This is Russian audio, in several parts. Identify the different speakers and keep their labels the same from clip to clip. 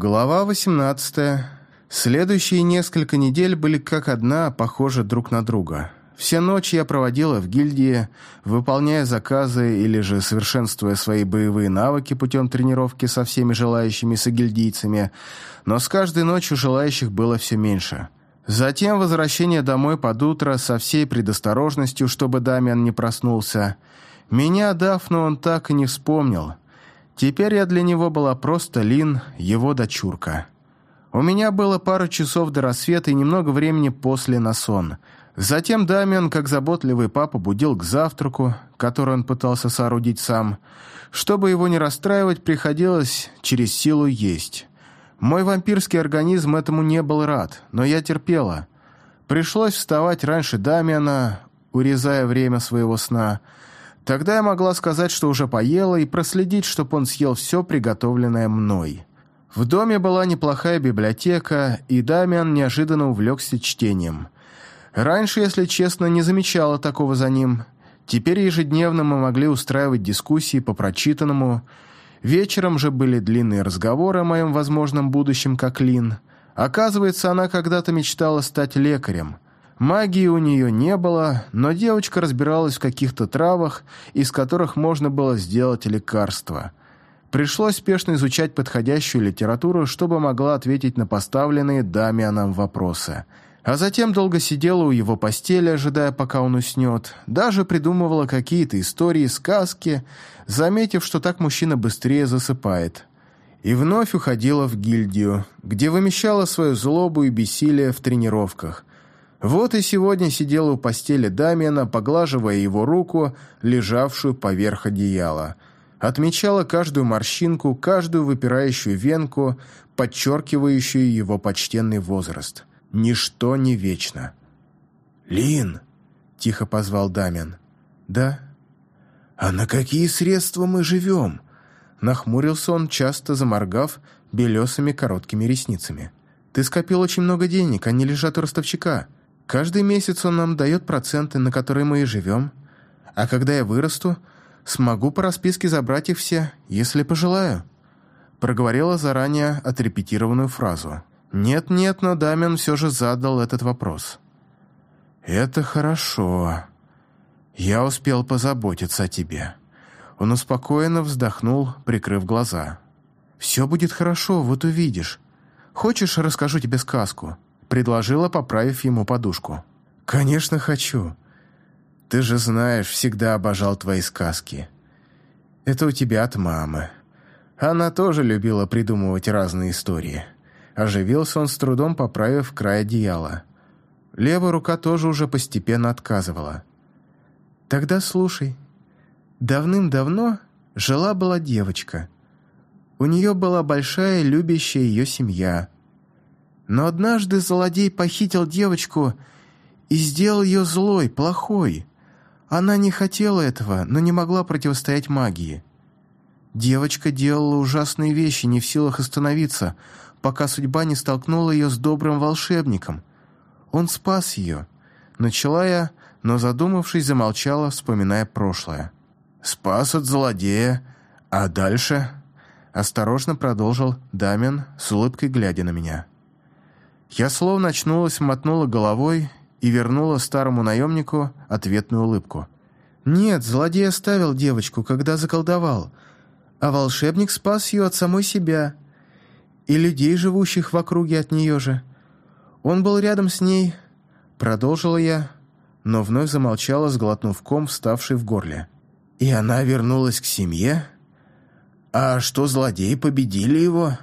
Speaker 1: Глава 18. Следующие несколько недель были как одна, похожи друг на друга. Все ночи я проводила в гильдии, выполняя заказы или же совершенствуя свои боевые навыки путем тренировки со всеми желающими согильдийцами, но с каждой ночью желающих было все меньше. Затем возвращение домой под утро со всей предосторожностью, чтобы Дамиан не проснулся. Меня, Дафну, он так и не вспомнил – Теперь я для него была просто Лин, его дочурка. У меня было пару часов до рассвета и немного времени после на сон. Затем Дамиан, как заботливый папа, будил к завтраку, который он пытался соорудить сам. Чтобы его не расстраивать, приходилось через силу есть. Мой вампирский организм этому не был рад, но я терпела. Пришлось вставать раньше Дамиана, урезая время своего сна – Тогда я могла сказать, что уже поела, и проследить, чтобы он съел все приготовленное мной. В доме была неплохая библиотека, и Дамиан неожиданно увлекся чтением. Раньше, если честно, не замечала такого за ним. Теперь ежедневно мы могли устраивать дискуссии по прочитанному. Вечером же были длинные разговоры о моем возможном будущем как Лин. Оказывается, она когда-то мечтала стать лекарем – Магии у нее не было, но девочка разбиралась в каких-то травах, из которых можно было сделать лекарство. Пришлось спешно изучать подходящую литературу, чтобы могла ответить на поставленные Дамианом вопросы. А затем долго сидела у его постели, ожидая, пока он уснет. Даже придумывала какие-то истории, сказки, заметив, что так мужчина быстрее засыпает. И вновь уходила в гильдию, где вымещала свою злобу и бессилие в тренировках. Вот и сегодня сидела у постели Дамиана, поглаживая его руку, лежавшую поверх одеяла. Отмечала каждую морщинку, каждую выпирающую венку, подчеркивающую его почтенный возраст. Ничто не вечно. «Лин!» – тихо позвал Дамиан. «Да?» «А на какие средства мы живем?» Нахмурился он, часто заморгав белесыми короткими ресницами. «Ты скопил очень много денег, они лежат у ростовщика». Каждый месяц он нам дает проценты, на которые мы и живем. А когда я вырасту, смогу по расписке забрать их все, если пожелаю». Проговорила заранее отрепетированную фразу. «Нет-нет, но Дамин все же задал этот вопрос». «Это хорошо. Я успел позаботиться о тебе». Он успокоенно вздохнул, прикрыв глаза. «Все будет хорошо, вот увидишь. Хочешь, расскажу тебе сказку?» Предложила, поправив ему подушку. «Конечно хочу. Ты же знаешь, всегда обожал твои сказки. Это у тебя от мамы. Она тоже любила придумывать разные истории». Оживился он с трудом, поправив край одеяла. Левая рука тоже уже постепенно отказывала. «Тогда слушай. Давным-давно жила-была девочка. У нее была большая любящая ее семья – но однажды злодей похитил девочку и сделал ее злой, плохой. Она не хотела этого, но не могла противостоять магии. Девочка делала ужасные вещи, не в силах остановиться, пока судьба не столкнула ее с добрым волшебником. Он спас ее. Начала я, но, задумавшись, замолчала, вспоминая прошлое. «Спас от злодея, а дальше?» Осторожно продолжил Дамин, с улыбкой глядя на меня. Я словно очнулась, мотнула головой и вернула старому наемнику ответную улыбку. «Нет, злодей оставил девочку, когда заколдовал, а волшебник спас ее от самой себя и людей, живущих в округе от нее же. Он был рядом с ней», — продолжила я, но вновь замолчала, сглотнув ком, вставший в горле. «И она вернулась к семье? А что, злодеи победили его?»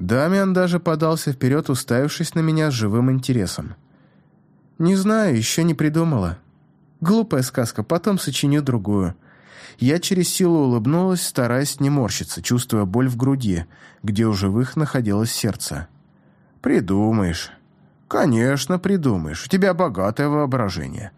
Speaker 1: Дамиан даже подался вперед, уставившись на меня с живым интересом. «Не знаю, еще не придумала. Глупая сказка, потом сочиню другую». Я через силу улыбнулась, стараясь не морщиться, чувствуя боль в груди, где у живых находилось сердце. «Придумаешь. Конечно, придумаешь. У тебя богатое воображение»,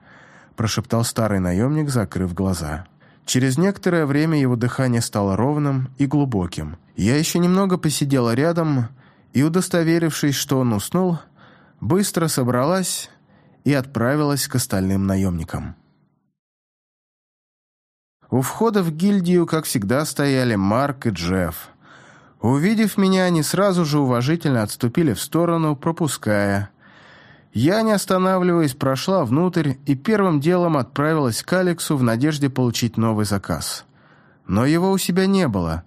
Speaker 1: прошептал старый наемник, закрыв глаза. Через некоторое время его дыхание стало ровным и глубоким. Я еще немного посидела рядом и, удостоверившись, что он уснул, быстро собралась и отправилась к остальным наемникам. У входа в гильдию, как всегда, стояли Марк и Джефф. Увидев меня, они сразу же уважительно отступили в сторону, пропуская. Я, не останавливаясь, прошла внутрь и первым делом отправилась к Алексу в надежде получить новый заказ. Но его у себя не было.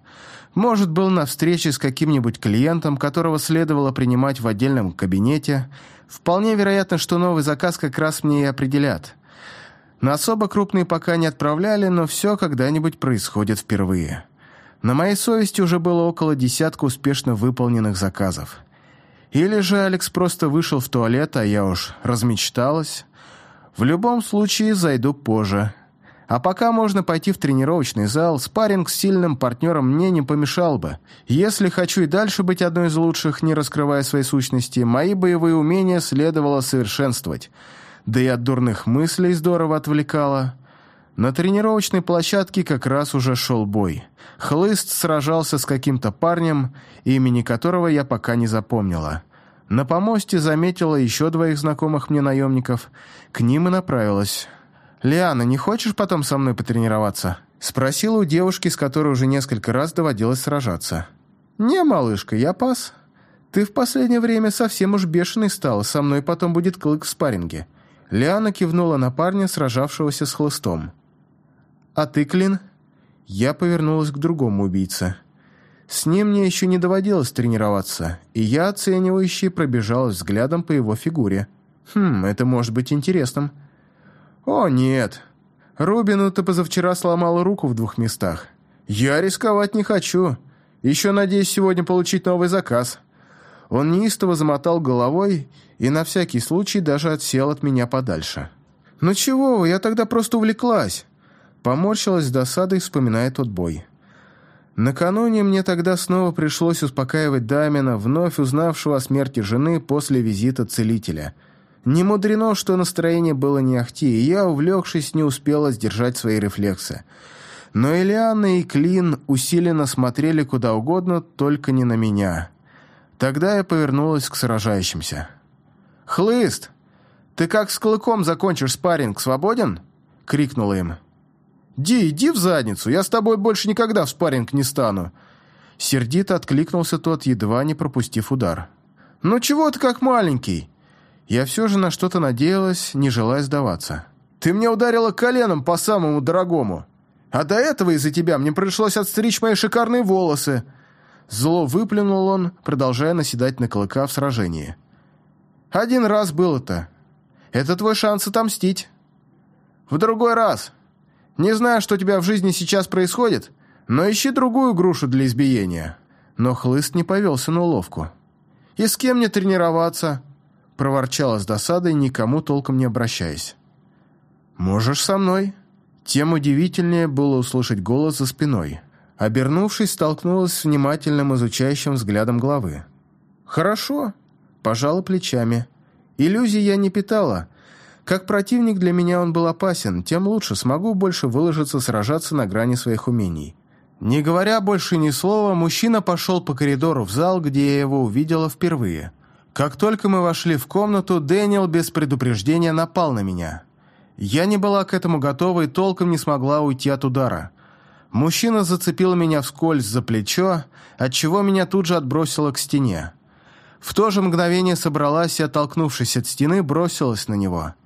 Speaker 1: Может, был на встрече с каким-нибудь клиентом, которого следовало принимать в отдельном кабинете. Вполне вероятно, что новый заказ как раз мне и определят. На особо крупные пока не отправляли, но все когда-нибудь происходит впервые. На моей совести уже было около десятка успешно выполненных заказов. Или же Алекс просто вышел в туалет, а я уж размечталась. В любом случае зайду позже. А пока можно пойти в тренировочный зал, спарринг с сильным партнером мне не помешал бы. Если хочу и дальше быть одной из лучших, не раскрывая своей сущности, мои боевые умения следовало совершенствовать. Да и от дурных мыслей здорово отвлекало. На тренировочной площадке как раз уже шел бой. Хлыст сражался с каким-то парнем, имени которого я пока не запомнила. На помосте заметила еще двоих знакомых мне наемников. К ним и направилась. «Лиана, не хочешь потом со мной потренироваться?» Спросила у девушки, с которой уже несколько раз доводилось сражаться. «Не, малышка, я пас. Ты в последнее время совсем уж бешеный стал, со мной потом будет клык в спарринге». Лиана кивнула на парня, сражавшегося с хлыстом. «А ты, Клин?» Я повернулась к другому убийце. С ним мне еще не доводилось тренироваться, и я, оценивающе, пробежалась взглядом по его фигуре. Хм, это может быть интересным. О, нет. Рубину ты позавчера сломала руку в двух местах. Я рисковать не хочу. Еще надеюсь сегодня получить новый заказ. Он неистово замотал головой и на всякий случай даже отсел от меня подальше. «Ну чего вы, я тогда просто увлеклась. Поморщилась с досадой, вспоминая тот бой. Накануне мне тогда снова пришлось успокаивать Дамина, вновь узнавшего о смерти жены после визита целителя. Не мудрено, что настроение было не ахти, и я, увлекшись, не успела сдержать свои рефлексы. Но Элиана и Клин усиленно смотрели куда угодно, только не на меня. Тогда я повернулась к сражающимся. «Хлыст! Ты как с клыком закончишь спарринг, свободен?» — крикнула им. «Ди, иди в задницу, я с тобой больше никогда в спарринг не стану!» Сердито откликнулся тот, едва не пропустив удар. «Ну чего ты как маленький?» Я все же на что-то надеялась, не желая сдаваться. «Ты мне ударила коленом по самому дорогому, а до этого из-за тебя мне пришлось отстричь мои шикарные волосы!» Зло выплюнул он, продолжая наседать на клыка в сражении. «Один раз было-то. Это твой шанс отомстить. В другой раз не знаю, что у тебя в жизни сейчас происходит, но ищи другую грушу для избиения». Но хлыст не повелся на уловку. «И с кем мне тренироваться?» проворчала с досадой, никому толком не обращаясь. «Можешь со мной?» Тем удивительнее было услышать голос за спиной. Обернувшись, столкнулась с внимательным изучающим взглядом главы. «Хорошо», – пожала плечами. Иллюзий я не питала, как противник для меня он был опасен, тем лучше смогу больше выложиться, сражаться на грани своих умений. Не говоря больше ни слова, мужчина пошел по коридору в зал, где я его увидела впервые. Как только мы вошли в комнату, Дэниел без предупреждения напал на меня. Я не была к этому готова и толком не смогла уйти от удара. Мужчина зацепил меня вскользь за плечо, отчего меня тут же отбросило к стене. В то же мгновение собралась и, оттолкнувшись от стены, бросилась на него –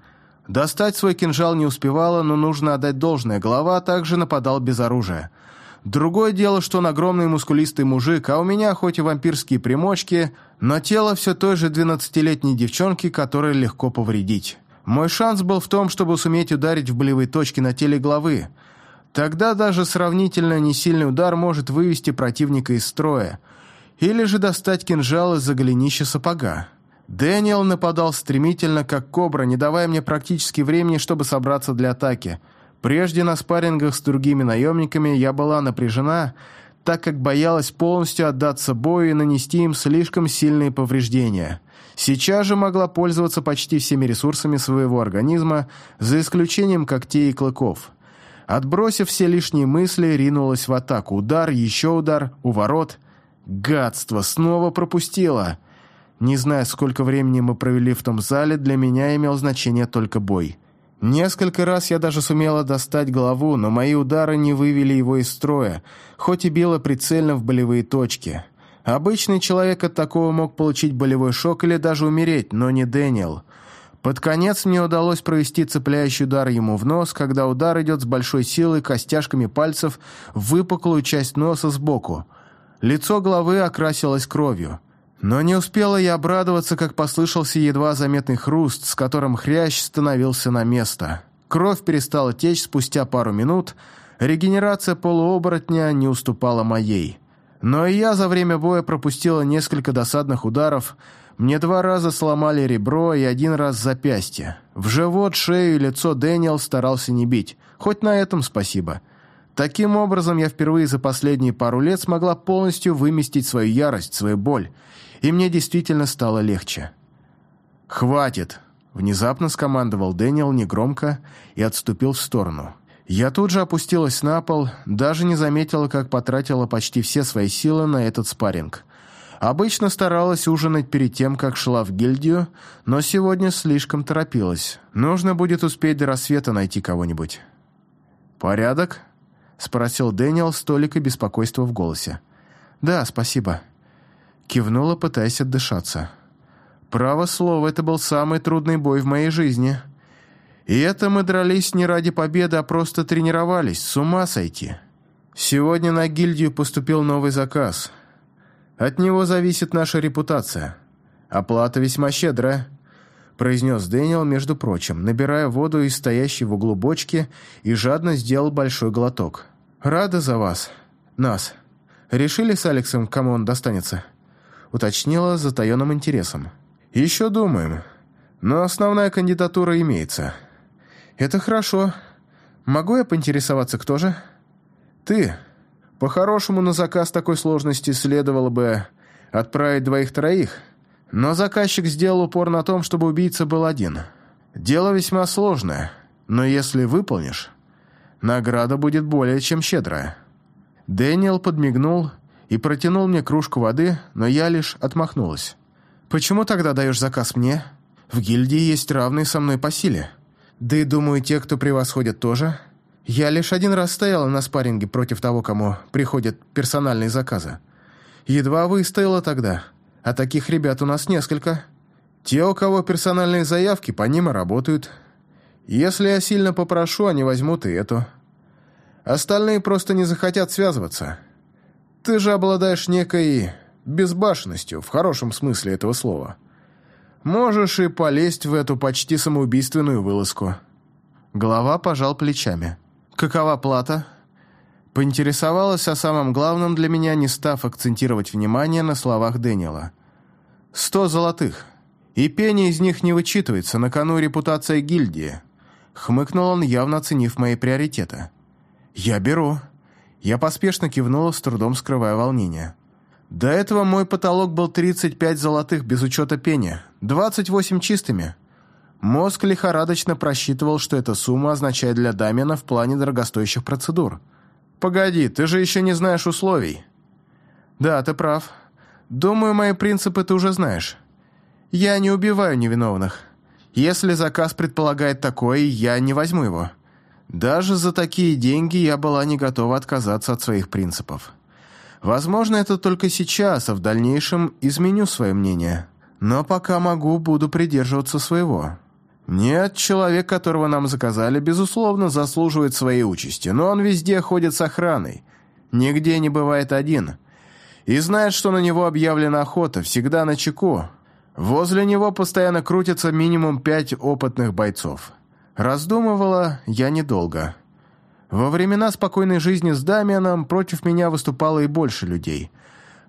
Speaker 1: Достать свой кинжал не успевала, но нужно отдать должное. Голова также нападал без оружия. Другое дело, что он огромный мускулистый мужик, а у меня хоть и вампирские примочки, но тело все той же двенадцатилетней девчонки, которой легко повредить. Мой шанс был в том, чтобы суметь ударить в болевые точки на теле главы. Тогда даже сравнительно несильный удар может вывести противника из строя. Или же достать кинжал из-за голенища сапога. Дэниел нападал стремительно, как кобра, не давая мне практически времени, чтобы собраться для атаки. Прежде на спаррингах с другими наемниками я была напряжена, так как боялась полностью отдаться бою и нанести им слишком сильные повреждения. Сейчас же могла пользоваться почти всеми ресурсами своего организма, за исключением когтей и клыков. Отбросив все лишние мысли, ринулась в атаку. Удар, еще удар, уворот. Гадство, снова пропустила. Не зная, сколько времени мы провели в том зале, для меня имел значение только бой. Несколько раз я даже сумела достать голову, но мои удары не вывели его из строя, хоть и била прицельно в болевые точки. Обычный человек от такого мог получить болевой шок или даже умереть, но не Дэниел. Под конец мне удалось провести цепляющий удар ему в нос, когда удар идет с большой силой костяшками пальцев в выпуклую часть носа сбоку. Лицо головы окрасилось кровью. Но не успела я обрадоваться, как послышался едва заметный хруст, с которым хрящ становился на место. Кровь перестала течь спустя пару минут, регенерация полуоборотня не уступала моей. Но и я за время боя пропустила несколько досадных ударов, мне два раза сломали ребро и один раз запястье. В живот, шею и лицо Дэниел старался не бить, хоть на этом спасибо. Таким образом, я впервые за последние пару лет смогла полностью выместить свою ярость, свою боль, и мне действительно стало легче. «Хватит!» – внезапно скомандовал Дэниел негромко и отступил в сторону. Я тут же опустилась на пол, даже не заметила, как потратила почти все свои силы на этот спарринг. Обычно старалась ужинать перед тем, как шла в гильдию, но сегодня слишком торопилась. Нужно будет успеть до рассвета найти кого-нибудь. «Порядок?» – спросил Дэниел с толикой беспокойства в голосе. «Да, спасибо». Кивнула, пытаясь отдышаться. «Право слово, это был самый трудный бой в моей жизни. И это мы дрались не ради победы, а просто тренировались, с ума сойти. Сегодня на гильдию поступил новый заказ. От него зависит наша репутация. Оплата весьма щедрая» произнес Дэниел, между прочим, набирая воду из стоящей в углу бочки и жадно сделал большой глоток. «Рада за вас. Нас. Решили с Алексом, кому он достанется?» Уточнила с затаенным интересом. «Еще думаем, но основная кандидатура имеется». «Это хорошо. Могу я поинтересоваться, кто же?» «Ты. По-хорошему, на заказ такой сложности следовало бы отправить двоих-троих, но заказчик сделал упор на том, чтобы убийца был один. Дело весьма сложное, но если выполнишь, награда будет более чем щедрая». Дэниел подмигнул и протянул мне кружку воды, но я лишь отмахнулась. «Почему тогда даешь заказ мне? В гильдии есть равные со мной по силе. Да и, думаю, те, кто превосходят, тоже. Я лишь один раз стояла на спарринге против того, кому приходят персональные заказы. Едва выстояла тогда, а таких ребят у нас несколько. Те, у кого персональные заявки, по ним и работают. Если я сильно попрошу, они возьмут и эту. Остальные просто не захотят связываться». Ты же обладаешь некой безбашенностью, в хорошем смысле этого слова. Можешь и полезть в эту почти самоубийственную вылазку». Глава пожал плечами. «Какова плата?» Поинтересовалась о самом главном для меня, не став акцентировать внимание на словах Дэниела. «Сто золотых. И пение из них не вычитывается, на кону репутация гильдии». Хмыкнул он, явно оценив мои приоритеты. «Я беру», я поспешно кивнула, с трудом скрывая волнение. До этого мой потолок был 35 золотых без учета пения, 28 чистыми. Мозг лихорадочно просчитывал, что эта сумма означает для Дамена в плане дорогостоящих процедур. «Погоди, ты же еще не знаешь условий». «Да, ты прав. Думаю, мои принципы ты уже знаешь. Я не убиваю невиновных. Если заказ предполагает такое, я не возьму его. Даже за такие деньги я была не готова отказаться от своих принципов. Возможно, это только сейчас, а в дальнейшем изменю свое мнение. Но пока могу, буду придерживаться своего. Нет, человек, которого нам заказали, безусловно, заслуживает своей участи, но он везде ходит с охраной. Нигде не бывает один. И знает, что на него объявлена охота, всегда на чеку. Возле него постоянно крутится минимум пять опытных бойцов. Раздумывала я недолго. Во времена спокойной жизни с Дамианом против меня выступало и больше людей.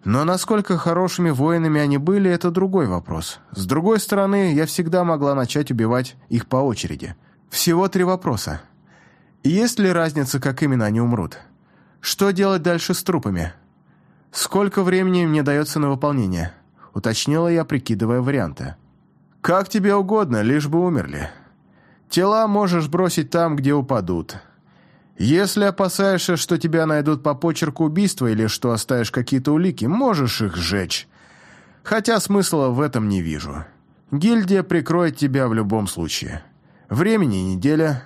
Speaker 1: Но насколько хорошими воинами они были, это другой вопрос. С другой стороны, я всегда могла начать убивать их по очереди. Всего три вопроса. Есть ли разница, как именно они умрут? Что делать дальше с трупами? Сколько времени мне дается на выполнение? Уточнила я, прикидывая варианты. «Как тебе угодно, лишь бы умерли», Тела можешь бросить там, где упадут. Если опасаешься, что тебя найдут по почерку убийства или что оставишь какие-то улики, можешь их сжечь. Хотя смысла в этом не вижу. Гильдия прикроет тебя в любом случае. Времени неделя.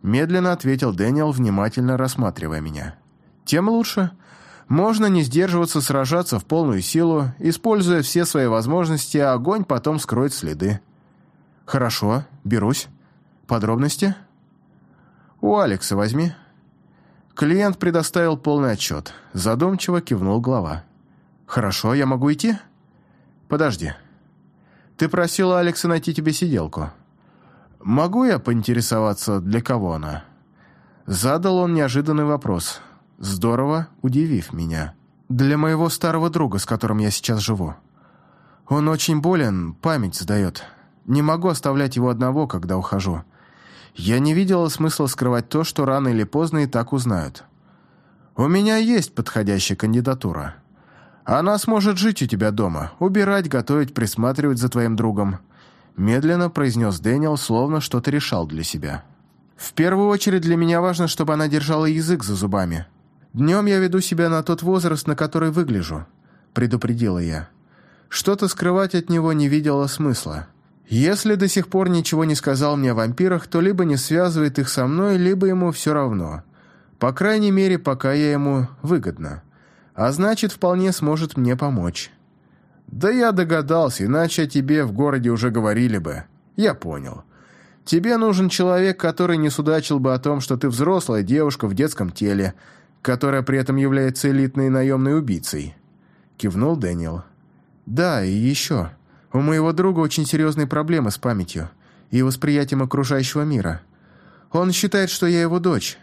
Speaker 1: Медленно ответил Дэниел, внимательно рассматривая меня. Тем лучше. Можно не сдерживаться, сражаться в полную силу, используя все свои возможности, а огонь потом скроет следы. Хорошо, берусь. Подробности? У Алекса возьми. Клиент предоставил полный отчет. Задумчиво кивнул глава. Хорошо, я могу идти? Подожди. Ты просила Алекса найти тебе сиделку. Могу я поинтересоваться, для кого она? Задал он неожиданный вопрос, здорово удивив меня. Для моего старого друга, с которым я сейчас живу. Он очень болен, память сдает. Не могу оставлять его одного, когда ухожу. Я не видела смысла скрывать то, что рано или поздно и так узнают. У меня есть подходящая кандидатура. Она сможет жить у тебя дома, убирать, готовить, присматривать за твоим другом. Медленно произнес Дэниел, словно что-то решал для себя. В первую очередь для меня важно, чтобы она держала язык за зубами. Днем я веду себя на тот возраст, на который выгляжу, предупредила я. Что-то скрывать от него не видела смысла. Если до сих пор ничего не сказал мне о вампирах, то либо не связывает их со мной, либо ему все равно. По крайней мере, пока я ему выгодна. А значит, вполне сможет мне помочь. Да я догадался, иначе о тебе в городе уже говорили бы. Я понял. Тебе нужен человек, который не судачил бы о том, что ты взрослая девушка в детском теле, которая при этом является элитной наемной убийцей. Кивнул Дэниел. Да, и еще. У моего друга очень серьезные проблемы с памятью и восприятием окружающего мира. Он считает, что я его дочь.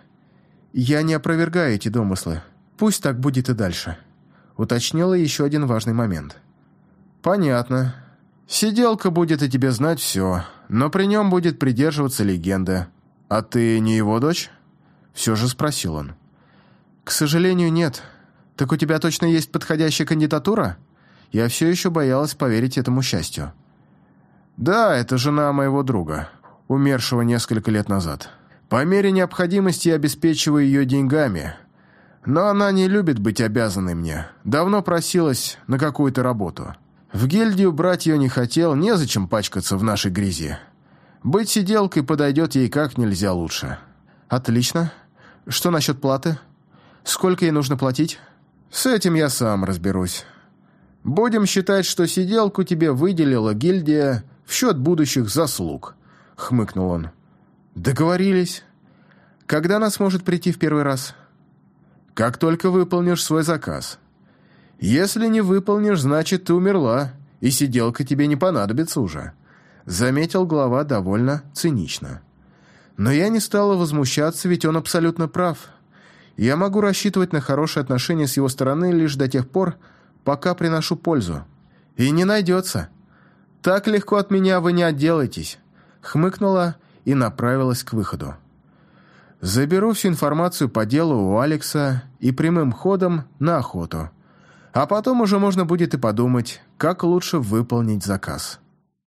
Speaker 1: Я не опровергаю эти домыслы. Пусть так будет и дальше. Уточнила еще один важный момент. Понятно. Сиделка будет о тебе знать все, но при нем будет придерживаться легенда. А ты не его дочь? Все же спросил он. К сожалению, нет. Так у тебя точно есть подходящая кандидатура? Я все еще боялась поверить этому счастью. «Да, это жена моего друга, умершего несколько лет назад. По мере необходимости я обеспечиваю ее деньгами, но она не любит быть обязанной мне. Давно просилась на какую-то работу. В гильдию брать ее не хотел, незачем пачкаться в нашей грязи. Быть сиделкой подойдет ей как нельзя лучше». «Отлично. Что насчет платы? Сколько ей нужно платить?» «С этим я сам разберусь». Будем считать, что сиделку тебе выделила гильдия в счет будущих заслуг», — хмыкнул он. «Договорились. Когда она сможет прийти в первый раз?» «Как только выполнишь свой заказ. Если не выполнишь, значит, ты умерла, и сиделка тебе не понадобится уже», — заметил глава довольно цинично. Но я не стала возмущаться, ведь он абсолютно прав. Я могу рассчитывать на хорошие отношения с его стороны лишь до тех пор, пока приношу пользу. И не найдется. Так легко от меня вы не отделаетесь. Хмыкнула и направилась к выходу. Заберу всю информацию по делу у Алекса и прямым ходом на охоту. А потом уже можно будет и подумать, как лучше выполнить заказ.